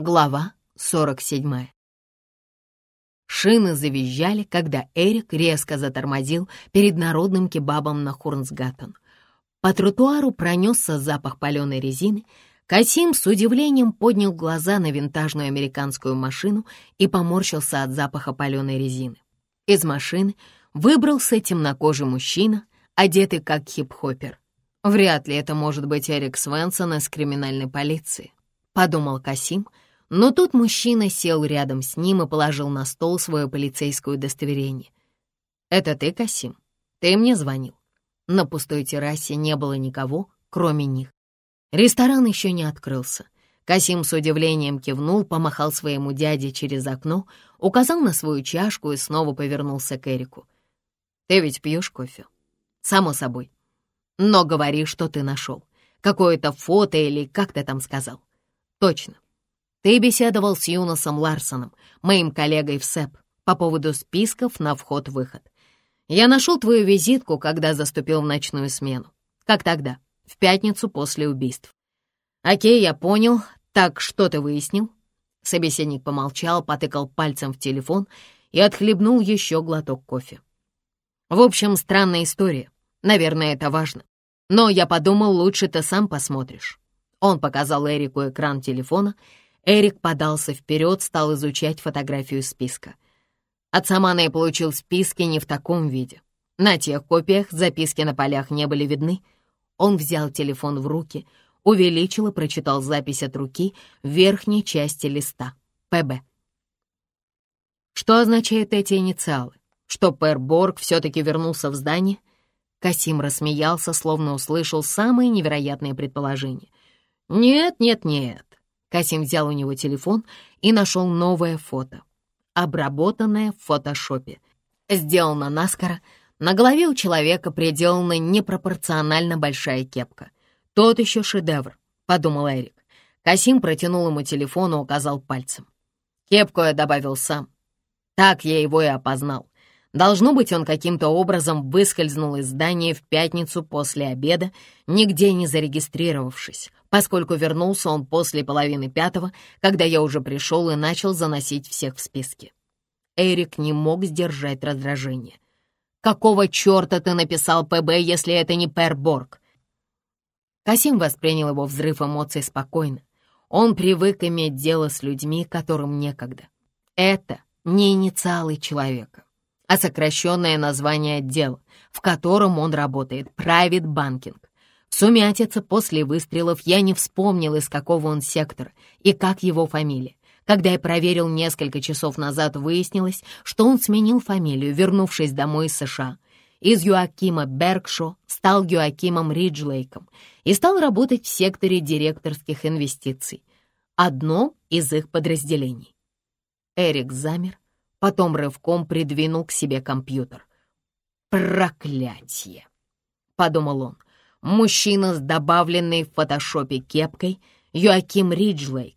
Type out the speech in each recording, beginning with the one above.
Глава 47. Шины завизжали, когда Эрик резко затормозил перед народным кебабом на Хорнсгаттен. По тротуару пронесся запах паленой резины. Касим с удивлением поднял глаза на винтажную американскую машину и поморщился от запаха паленой резины. Из машины выбрался темнокожий мужчина, одетый как хип-хоппер. «Вряд ли это может быть Эрик Свенсон из криминальной полиции», — подумал Касим, — но тут мужчина сел рядом с ним и положил на стол свое полицейское удостоверение. «Это ты, Касим? Ты мне звонил?» На пустой террасе не было никого, кроме них. Ресторан еще не открылся. Касим с удивлением кивнул, помахал своему дяде через окно, указал на свою чашку и снова повернулся к Эрику. «Ты ведь пьешь кофе?» «Само собой. Но говори, что ты нашел. Какое-то фото или как ты там сказал?» «Точно. Ты беседовал с Юносом Ларсоном, моим коллегой в СЭП, по поводу списков на вход-выход. Я нашел твою визитку, когда заступил в ночную смену. Как тогда, в пятницу после убийств. Окей, я понял. Так что ты выяснил? Собеседник помолчал, потыкал пальцем в телефон и отхлебнул еще глоток кофе. В общем, странная история. Наверное, это важно. Но я подумал, лучше ты сам посмотришь. Он показал Эрику экран телефона — Эрик подался вперед, стал изучать фотографию списка. От Самана я получил списки не в таком виде. На тех копиях записки на полях не были видны. Он взял телефон в руки, увеличил и прочитал запись от руки в верхней части листа. ПБ. Что означают эти инициалы? Что Пэр Борг все-таки вернулся в здание? Касим рассмеялся, словно услышал самые невероятные предположения. «Нет, нет, нет. Касим взял у него телефон и нашел новое фото, обработанное в фотошопе. Сделано наскоро, на голове у человека приделана непропорционально большая кепка. Тот еще шедевр, подумал Эрик. Касим протянул ему телефон и указал пальцем. Кепку я добавил сам. Так я его и опознал. Должно быть, он каким-то образом выскользнул из здания в пятницу после обеда, нигде не зарегистрировавшись, поскольку вернулся он после половины пятого, когда я уже пришел и начал заносить всех в списки. Эрик не мог сдержать раздражение. «Какого черта ты написал ПБ, если это не Перборг?» Касим воспринял его взрыв эмоций спокойно. Он привык иметь дело с людьми, которым некогда. Это не инициалы человека а сокращенное название отдела, в котором он работает, Private Banking. В сумятице после выстрелов я не вспомнил, из какого он сектора и как его фамилия. Когда я проверил несколько часов назад, выяснилось, что он сменил фамилию, вернувшись домой из США. Из Юакима Бергшо стал Юакимом Риджлейком и стал работать в секторе директорских инвестиций, одном из их подразделений. Эрик замер, потом рывком придвинул к себе компьютер. «Проклятье!» — подумал он. Мужчина с добавленной в фотошопе кепкой Юаким Риджлейк.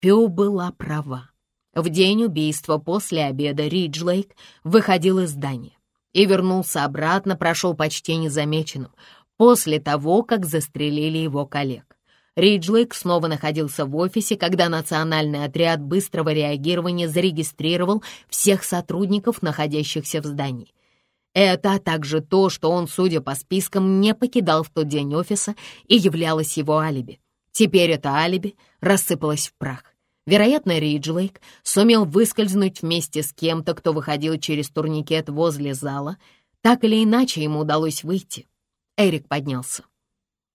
Пю была права. В день убийства после обеда Риджлейк выходил из здания и вернулся обратно, прошел почти незамеченным, после того, как застрелили его коллег. Риджлейк снова находился в офисе, когда национальный отряд быстрого реагирования зарегистрировал всех сотрудников, находящихся в здании. Это а также то, что он, судя по спискам, не покидал в тот день офиса и являлось его алиби. Теперь это алиби рассыпалось в прах. Вероятно, Риджлейк сумел выскользнуть вместе с кем-то, кто выходил через турникет возле зала. Так или иначе, ему удалось выйти. Эрик поднялся.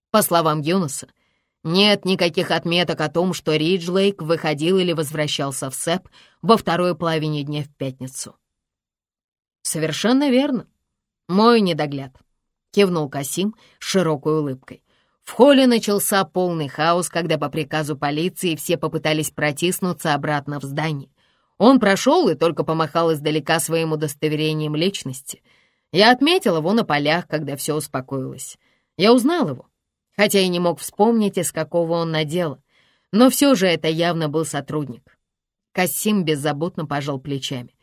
По словам Юноса, нет никаких отметок о том, что Риджлейк выходил или возвращался в СЭП во второй половине дня в пятницу. «Совершенно верно. Мой недогляд», — кивнул Касим с широкой улыбкой. В холле начался полный хаос, когда по приказу полиции все попытались протиснуться обратно в здание. Он прошел и только помахал издалека своим удостоверением личности. Я отметил его на полях, когда все успокоилось. Я узнал его хотя и не мог вспомнить, из какого он надела. Но все же это явно был сотрудник. Касим беззаботно пожал плечами.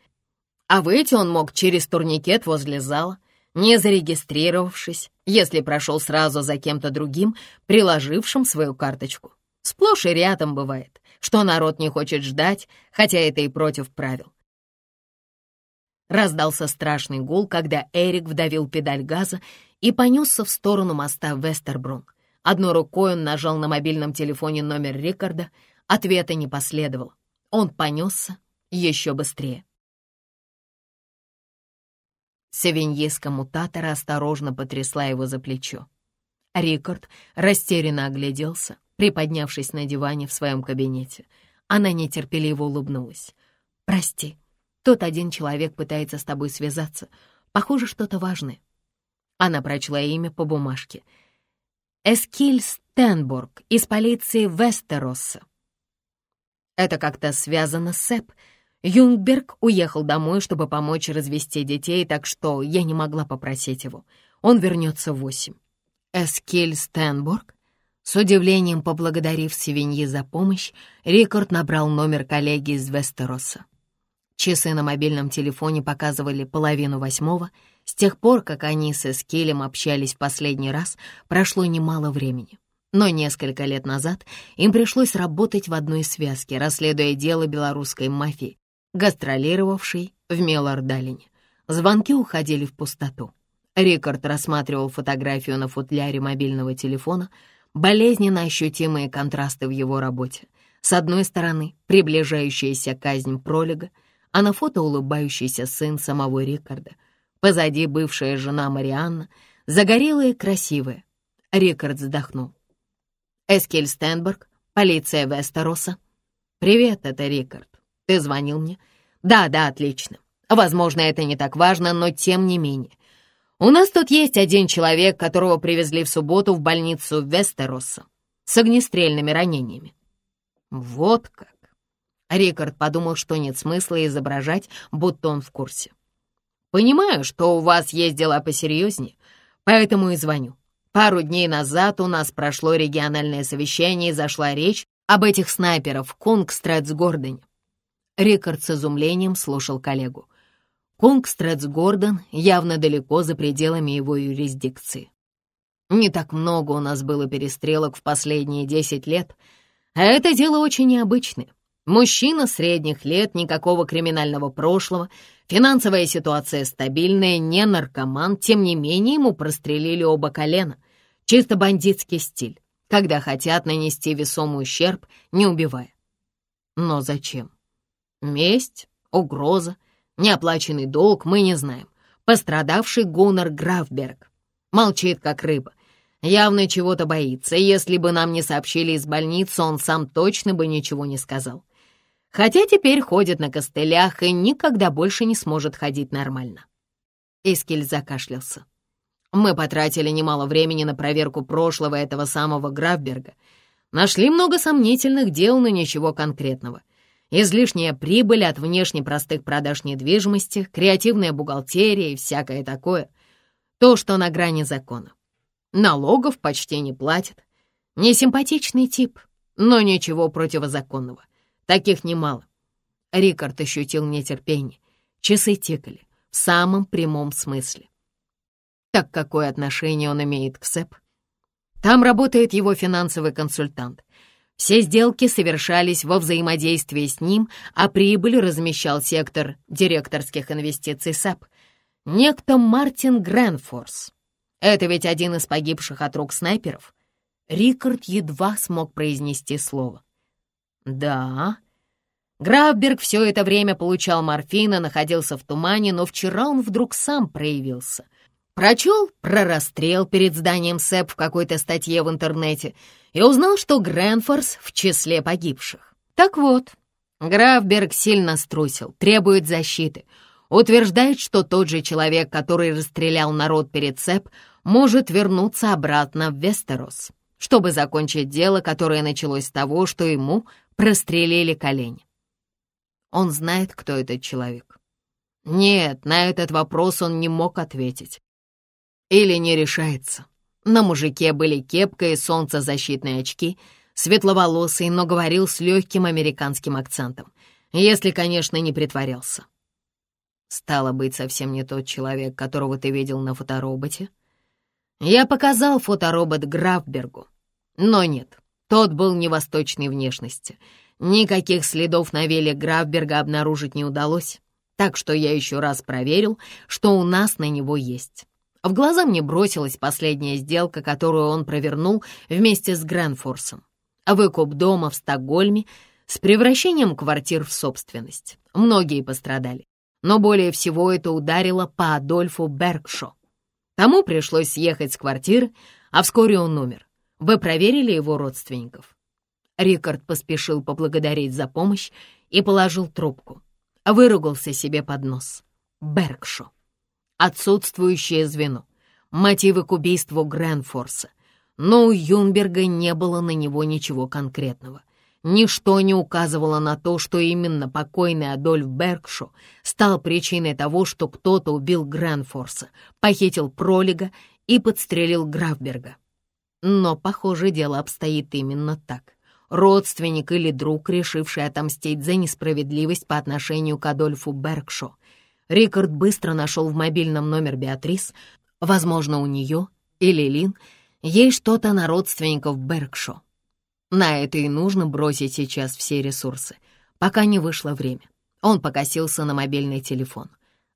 А выйти он мог через турникет возле зала, не зарегистрировавшись, если прошел сразу за кем-то другим, приложившим свою карточку. Сплошь и рядом бывает, что народ не хочет ждать, хотя это и против правил. Раздался страшный гул, когда Эрик вдавил педаль газа и понесся в сторону моста Вестербрун. Одной рукой он нажал на мобильном телефоне номер Рикарда, ответа не последовало. Он понесся еще быстрее. Савиньеска мутатора осторожно потрясла его за плечо. Рикард растерянно огляделся, приподнявшись на диване в своем кабинете. Она нетерпеливо улыбнулась. «Прости, тот один человек пытается с тобой связаться. Похоже, что-то важное». Она прочла имя по бумажке. «Эскиль Стенбург из полиции Вестеросса». Это как-то связано с Сэп. Юнгберг уехал домой, чтобы помочь развести детей, так что я не могла попросить его. Он вернется в восемь. Эскиль Стенбург? С удивлением поблагодарив Севиньи за помощь, Рикард набрал номер коллеги из Вестероса. Часы на мобильном телефоне показывали половину восьмого. С тех пор, как они с Эскилем общались в последний раз, прошло немало времени. Но несколько лет назад им пришлось работать в одной связке, расследуя дело белорусской мафии, гастролировавшей в Мелордалине. Звонки уходили в пустоту. Рикард рассматривал фотографию на футляре мобильного телефона, болезненно ощутимые контрасты в его работе. С одной стороны, приближающаяся казнь пролега, а на фото улыбающийся сын самого Рикарда. Позади бывшая жена Марианна, загорелая и красивая. Рикард вздохнул. Эскель Стенберг, полиция Вестероса. «Привет, это Рикард. Ты звонил мне?» «Да, да, отлично. Возможно, это не так важно, но тем не менее. У нас тут есть один человек, которого привезли в субботу в больницу Вестероса с огнестрельными ранениями». «Вот как». Рикард подумал, что нет смысла изображать, будто он в курсе. «Понимаю, что у вас есть дела посерьезнее, поэтому и звоню. Пару дней назад у нас прошло региональное совещание и зашла речь об этих снайперах в Кунгстрэдс-Гордоне. Рикард с изумлением слушал коллегу. Кунгстрэдс-Гордон явно далеко за пределами его юрисдикции. Не так много у нас было перестрелок в последние десять лет, а это дело очень необычное. Мужчина средних лет, никакого криминального прошлого, финансовая ситуация стабильная, не наркоман, тем не менее ему прострелили оба колена. Чисто бандитский стиль, когда хотят нанести весомый ущерб, не убивая. Но зачем? Месть, угроза, неоплаченный долг, мы не знаем. Пострадавший Гуннар Графберг. Молчит, как рыба. Явно чего-то боится. Если бы нам не сообщили из больницы, он сам точно бы ничего не сказал хотя теперь ходит на костылях и никогда больше не сможет ходить нормально. Искель закашлялся. Мы потратили немало времени на проверку прошлого этого самого Графберга. Нашли много сомнительных дел, но ничего конкретного. Излишняя прибыль от внешне простых продаж недвижимости, креативная бухгалтерия и всякое такое. То, что на грани закона. Налогов почти не платит. Несимпатичный тип, но ничего противозаконного. Таких немало. Рикард ощутил нетерпение. Часы тикали, в самом прямом смысле. Так какое отношение он имеет к СЭП? Там работает его финансовый консультант. Все сделки совершались во взаимодействии с ним, а прибыль размещал сектор директорских инвестиций СЭП. Некто Мартин Гренфорс. Это ведь один из погибших от рук снайперов. Рикард едва смог произнести слово. Да, Графберг все это время получал морфин и находился в тумане, но вчера он вдруг сам проявился. Прочел про расстрел перед зданием СЭП в какой-то статье в интернете и узнал, что Гренфорс в числе погибших. Так вот, Графберг сильно струсил, требует защиты, утверждает, что тот же человек, который расстрелял народ перед СЭП, может вернуться обратно в Вестерос, чтобы закончить дело, которое началось с того, что ему прострелили колени. Он знает, кто этот человек. Нет, на этот вопрос он не мог ответить. Или не решается. На мужике были кепка и солнцезащитные очки, светловолосый, но говорил с легким американским акцентом, если, конечно, не притворялся. Стало быть, совсем не тот человек, которого ты видел на фотороботе. Я показал фоторобот Графбергу, но нет, тот был не восточной внешности — Никаких следов на веле Графберга обнаружить не удалось, так что я еще раз проверил, что у нас на него есть. В глаза мне бросилась последняя сделка, которую он провернул вместе с Грэнфорсом. Выкуп дома в Стокгольме с превращением квартир в собственность. Многие пострадали, но более всего это ударило по Адольфу Бергшо. Тому пришлось съехать с квартиры, а вскоре он умер. Вы проверили его родственников?» Рикард поспешил поблагодарить за помощь и положил трубку. Выругался себе под нос. Бергшо. Отсутствующее звено. Мотивы к убийству Грэнфорса. Но у Юнберга не было на него ничего конкретного. Ничто не указывало на то, что именно покойный Адольф Бергшо стал причиной того, что кто-то убил Грэнфорса, похитил Пролига и подстрелил Графберга. Но, похоже, дело обстоит именно так. Родственник или друг, решивший отомстить за несправедливость по отношению к Адольфу Бергшо. Рикард быстро нашел в мобильном номер Беатрис. Возможно, у нее или Лин есть что-то на родственников Бергшо. На это и нужно бросить сейчас все ресурсы, пока не вышло время. Он покосился на мобильный телефон.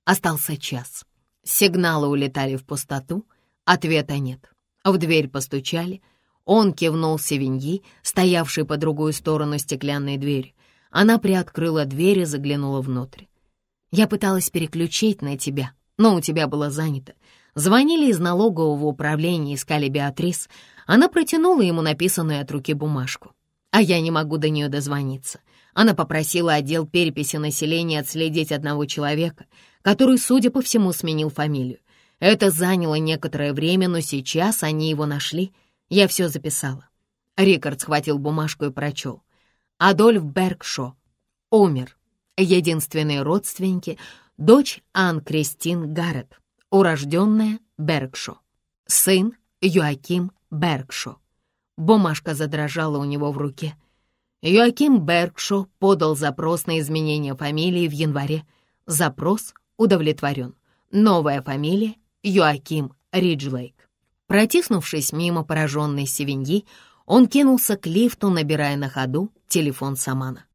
Остался час. Сигналы улетали в пустоту, ответа нет. В дверь постучали. Он кивнул Севиньи, стоявшей по другую сторону стеклянной двери. Она приоткрыла дверь и заглянула внутрь. «Я пыталась переключить на тебя, но у тебя было занято. Звонили из налогового управления, искали Беатрис. Она протянула ему написанную от руки бумажку. А я не могу до нее дозвониться. Она попросила отдел переписи населения отследить одного человека, который, судя по всему, сменил фамилию. Это заняло некоторое время, но сейчас они его нашли. Я все записала. Рикард схватил бумажку и прочел. Адольф Бергшо умер. Единственные родственники — дочь Ан Кристин Гаррет, урожденная Бергшо. Сын Юаким Бергшо. Бумажка задрожала у него в руке. Юаким Бергшо подал запрос на изменение фамилии в январе. Запрос удовлетворен. Новая фамилия Йоаким Риджлейк. Протиснувшись мимо пораженной Севиньи, он кинулся к лифту, набирая на ходу телефон Самана.